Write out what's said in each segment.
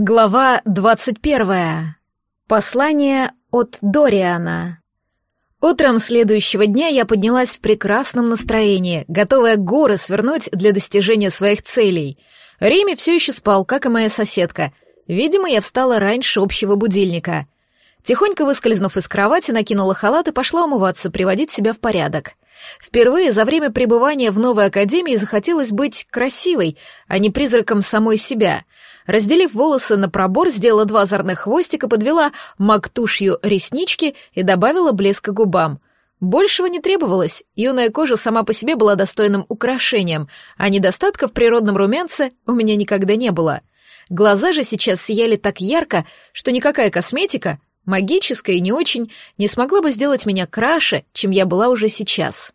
Глава двадцать первая. Послание от Дориана. Утром следующего дня я поднялась в прекрасном настроении, готовая горы свернуть для достижения своих целей. Реми все еще спал, как и моя соседка. Видимо, я встала раньше общего будильника. Тихонько выскользнув из кровати, накинула халат и пошла умываться, приводить себя в порядок. Впервые за время пребывания в новой академии захотелось быть красивой, а не призраком самой себя — Разделив волосы на пробор, сделала два озорных хвостика, подвела мактушью реснички и добавила блеска губам. Большего не требовалось, юная кожа сама по себе была достойным украшением, а недостатка в природном румянце у меня никогда не было. Глаза же сейчас сияли так ярко, что никакая косметика, магическая и не очень, не смогла бы сделать меня краше, чем я была уже сейчас.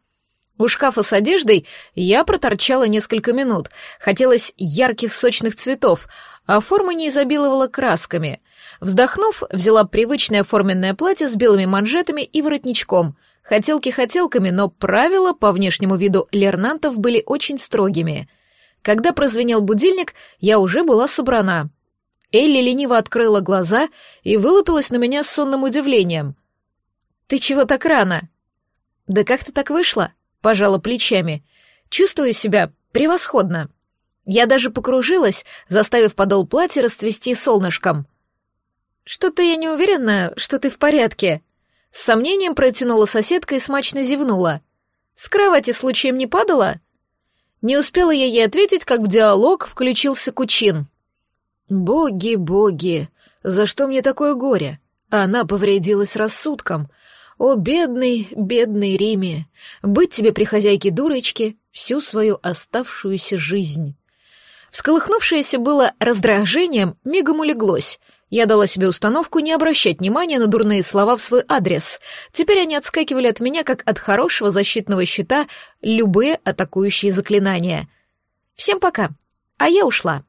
У шкафа с одеждой я проторчала несколько минут. Хотелось ярких сочных цветов, а форма не изобиловала красками. Вздохнув, взяла привычное форменное платье с белыми манжетами и воротничком. Хотелки хотелками, но правила по внешнему виду лернантов были очень строгими. Когда прозвенел будильник, я уже была собрана. Элли лениво открыла глаза и вылупилась на меня с сонным удивлением. «Ты чего так рано?» «Да как-то так вышло?» — пожала плечами. «Чувствую себя превосходно». Я даже покружилась, заставив подол платья расцвести солнышком. «Что-то я не уверена, что ты в порядке». С сомнением протянула соседка и смачно зевнула. «С кровати случаем не падала?» Не успела я ей ответить, как в диалог включился Кучин. «Боги, боги, за что мне такое горе?» Она повредилась рассудком. «О, бедный, бедный Риме, быть тебе при хозяйке дурочки всю свою оставшуюся жизнь». Всколыхнувшееся было раздражением, мигом улеглось. Я дала себе установку не обращать внимания на дурные слова в свой адрес. Теперь они отскакивали от меня, как от хорошего защитного щита, любые атакующие заклинания. Всем пока. А я ушла.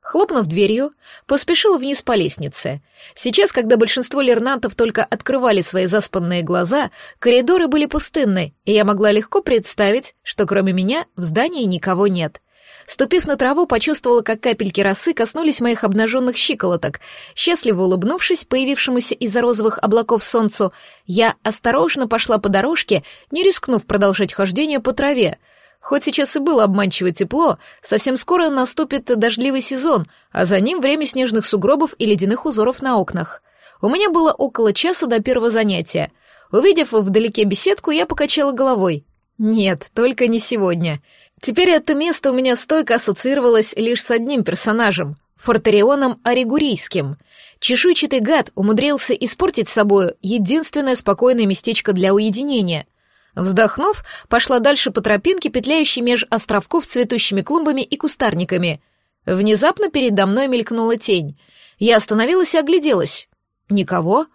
Хлопнув дверью, поспешила вниз по лестнице. Сейчас, когда большинство лернантов только открывали свои заспанные глаза, коридоры были пустынны, и я могла легко представить, что кроме меня в здании никого нет. Ступив на траву, почувствовала, как капельки росы коснулись моих обнаженных щиколоток. Счастливо улыбнувшись появившемуся из-за розовых облаков солнцу, я осторожно пошла по дорожке, не рискнув продолжать хождение по траве. Хоть сейчас и было обманчиво тепло, совсем скоро наступит дождливый сезон, а за ним время снежных сугробов и ледяных узоров на окнах. У меня было около часа до первого занятия. Увидев вдалеке беседку, я покачала головой. Нет, только не сегодня. Теперь это место у меня стойко ассоциировалось лишь с одним персонажем — Фортерионом Оригурийским. Чешуйчатый гад умудрился испортить собою единственное спокойное местечко для уединения. Вздохнув, пошла дальше по тропинке, петляющей меж островков цветущими клумбами и кустарниками. Внезапно передо мной мелькнула тень. Я остановилась и огляделась. Никого.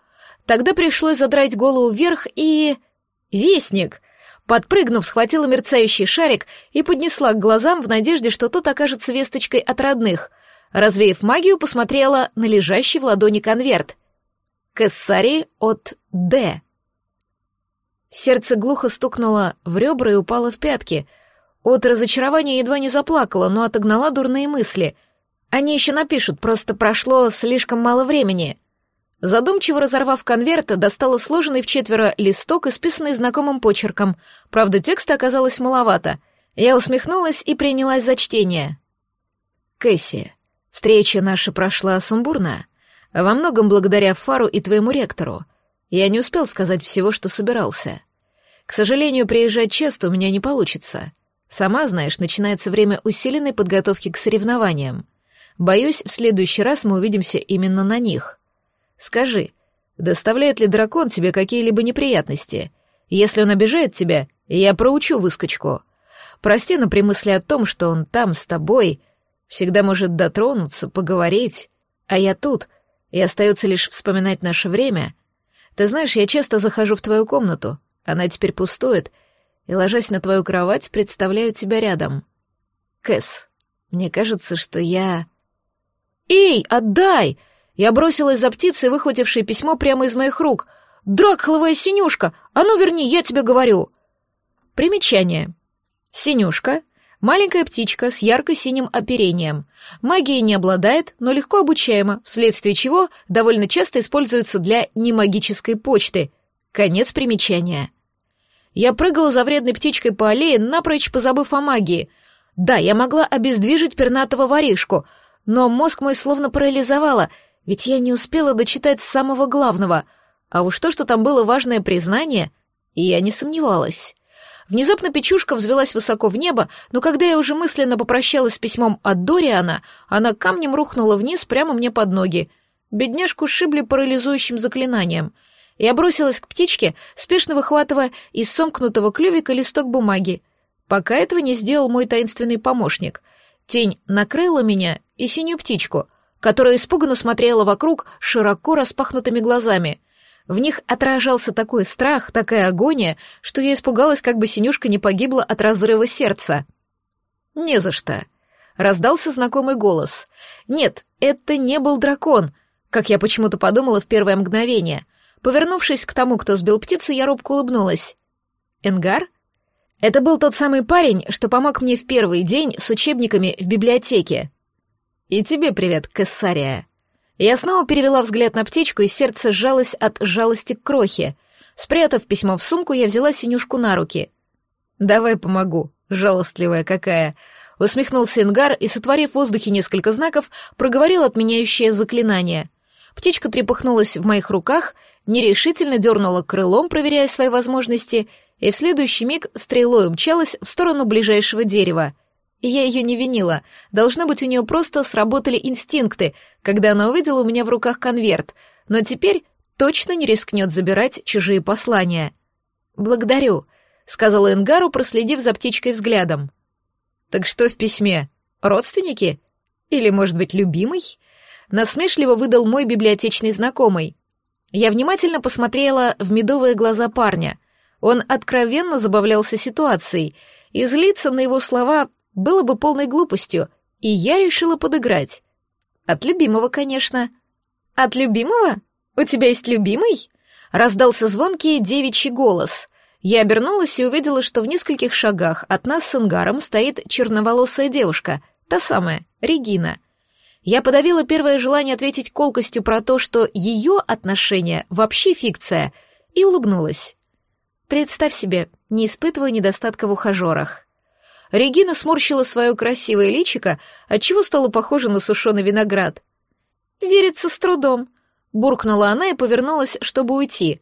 Тогда пришлось задрать голову вверх и... Вестник! Подпрыгнув, схватила мерцающий шарик и поднесла к глазам в надежде, что тот окажется весточкой от родных. Развеяв магию, посмотрела на лежащий в ладони конверт. Кессари от Д. Сердце глухо стукнуло в ребра и упало в пятки. От разочарования едва не заплакала, но отогнала дурные мысли. Они еще напишут, просто прошло слишком мало времени. Задумчиво разорвав конверт, достала сложенный в четверо листок, исписанный знакомым почерком. Правда, текста оказалось маловато. Я усмехнулась и принялась за чтение. «Кэсси, встреча наша прошла сумбурно. Во многом благодаря Фару и твоему ректору. Я не успел сказать всего, что собирался. К сожалению, приезжать часто у меня не получится. Сама знаешь, начинается время усиленной подготовки к соревнованиям. Боюсь, в следующий раз мы увидимся именно на них». Скажи, доставляет ли дракон тебе какие-либо неприятности? Если он обижает тебя, я проучу выскочку. Прости, но при мысли о том, что он там с тобой, всегда может дотронуться, поговорить, а я тут, и остается лишь вспоминать наше время. Ты знаешь, я часто захожу в твою комнату, она теперь пустует, и, ложась на твою кровать, представляю тебя рядом. Кэс, мне кажется, что я... «Эй, отдай!» Я бросилась за птицей, выхватившей письмо прямо из моих рук. «Дракхловая синюшка! А ну верни, я тебе говорю!» Примечание. Синюшка Маленькая птичка с ярко-синим оперением. Магией не обладает, но легко обучаема, вследствие чего довольно часто используется для немагической почты. Конец примечания. Я прыгала за вредной птичкой по аллее, напрочь позабыв о магии. Да, я могла обездвижить пернатого воришку, но мозг мой словно парализовало, ведь я не успела дочитать самого главного. А уж то, что там было важное признание, я не сомневалась. Внезапно печушка взвелась высоко в небо, но когда я уже мысленно попрощалась с письмом от Дориана, она камнем рухнула вниз прямо мне под ноги. Бедняжку сшибли парализующим заклинанием. Я бросилась к птичке, спешно выхватывая из сомкнутого клювика листок бумаги. Пока этого не сделал мой таинственный помощник. Тень накрыла меня и синюю птичку, которая испуганно смотрела вокруг широко распахнутыми глазами — в них отражался такой страх, такая агония, что я испугалась, как бы Синюшка не погибла от разрыва сердца. «Не за что», — раздался знакомый голос. «Нет, это не был дракон», как я почему-то подумала в первое мгновение. Повернувшись к тому, кто сбил птицу, я робко улыбнулась. «Энгар?» Это был тот самый парень, что помог мне в первый день с учебниками в библиотеке. «И тебе привет, Кессария», я снова перевела взгляд на птичку, и сердце сжалось от жалости к крохе. Спрятав письмо в сумку, я взяла синюшку на руки. «Давай помогу, жалостливая какая!» Усмехнулся Ингар и, сотворив в воздухе несколько знаков, проговорил отменяющее заклинание. Птичка трепыхнулась в моих руках, нерешительно дернула крылом, проверяя свои возможности, и в следующий миг стрелой умчалась в сторону ближайшего дерева — я ее не винила. Должно быть, у нее просто сработали инстинкты, когда она увидела у меня в руках конверт, но теперь точно не рискнет забирать чужие послания. «Благодарю», — сказала Энгару, проследив за птичкой взглядом. «Так что в письме? Родственники? Или, может быть, любимый?» Насмешливо выдал мой библиотечный знакомый. Я внимательно посмотрела в медовые глаза парня. Он откровенно забавлялся ситуацией, и злиться на его слова было бы полной глупостью, и я решила подыграть. От любимого, конечно. От любимого? У тебя есть любимый? Раздался звонкий девичий голос. Я обернулась и увидела, что в нескольких шагах от нас с Ингаром стоит черноволосая девушка, та самая, Регина. Я подавила первое желание ответить колкостью про то, что ее отношения вообще фикция, и улыбнулась. Представь себе, не испытываю недостатка в ухажерах. Регина сморщила свое красивое личико, отчего стало похоже на сушеный виноград. «Верится с трудом», — буркнула она и повернулась, чтобы уйти.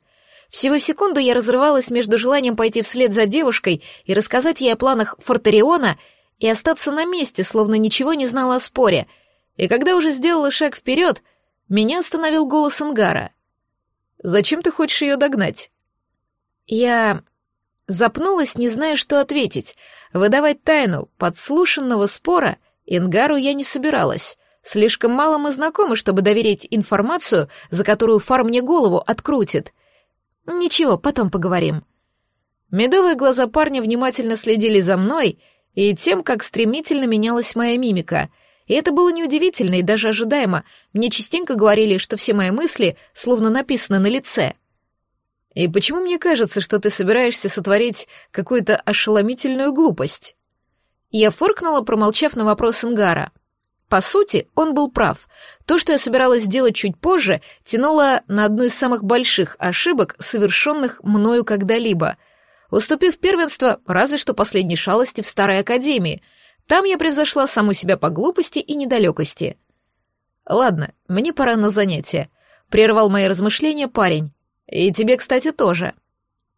Всего секунду я разрывалась между желанием пойти вслед за девушкой и рассказать ей о планах Фортериона и остаться на месте, словно ничего не знала о споре. И когда уже сделала шаг вперед, меня остановил голос Ангара. «Зачем ты хочешь ее догнать?» Я Запнулась, не зная, что ответить. Выдавать тайну подслушанного спора Ингару я не собиралась. Слишком мало мы знакомы, чтобы доверить информацию, за которую Фар мне голову открутит. Ничего, потом поговорим. Медовые глаза парня внимательно следили за мной и тем, как стремительно менялась моя мимика. И это было неудивительно и даже ожидаемо. Мне частенько говорили, что все мои мысли словно написаны на лице — и почему мне кажется, что ты собираешься сотворить какую-то ошеломительную глупость? Я фыркнула, промолчав на вопрос Ингара. По сути, он был прав. То, что я собиралась сделать чуть позже, тянуло на одну из самых больших ошибок, совершенных мною когда-либо. Уступив первенство разве что последней шалости в старой академии. Там я превзошла саму себя по глупости и недалекости. «Ладно, мне пора на занятия», — прервал мои размышления парень. И тебе, кстати, тоже.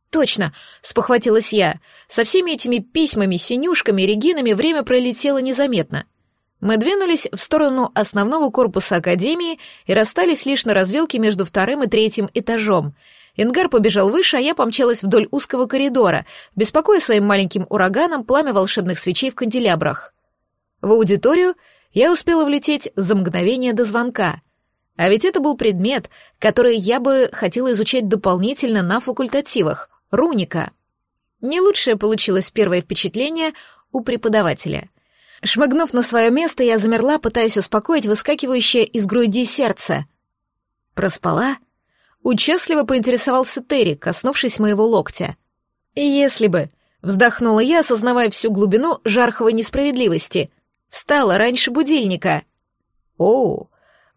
Точно, спохватилась я. Со всеми этими письмами, синюшками регинами время пролетело незаметно. Мы двинулись в сторону основного корпуса академии и расстались лишь на развилке между вторым и третьим этажом. Ингар побежал выше, а я помчалась вдоль узкого коридора, беспокоя своим маленьким ураганом пламя волшебных свечей в канделябрах. В аудиторию я успела влететь за мгновение до звонка — а ведь это был предмет, который я бы хотела изучать дополнительно на факультативах — руника. Не лучшее получилось первое впечатление у преподавателя. Шмыгнув на свое место, я замерла, пытаясь успокоить выскакивающее из груди сердце. Проспала? Участливо поинтересовался Терри, коснувшись моего локтя. «Если бы», Вздохнула я, осознавая всю глубину жарховой несправедливости. Встала раньше будильника. О,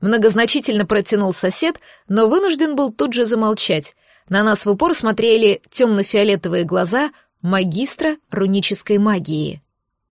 многозначительно протянул сосед, но вынужден был тут же замолчать. На нас в упор смотрели темно-фиолетовые глаза магистра рунической магии.